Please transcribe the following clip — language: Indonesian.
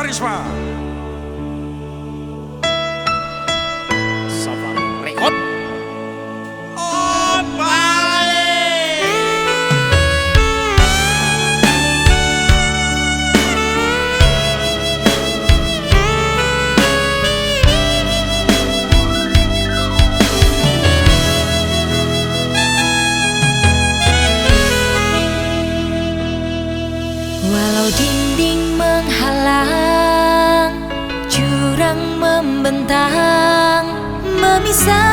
carisma. Membentang, memisahkan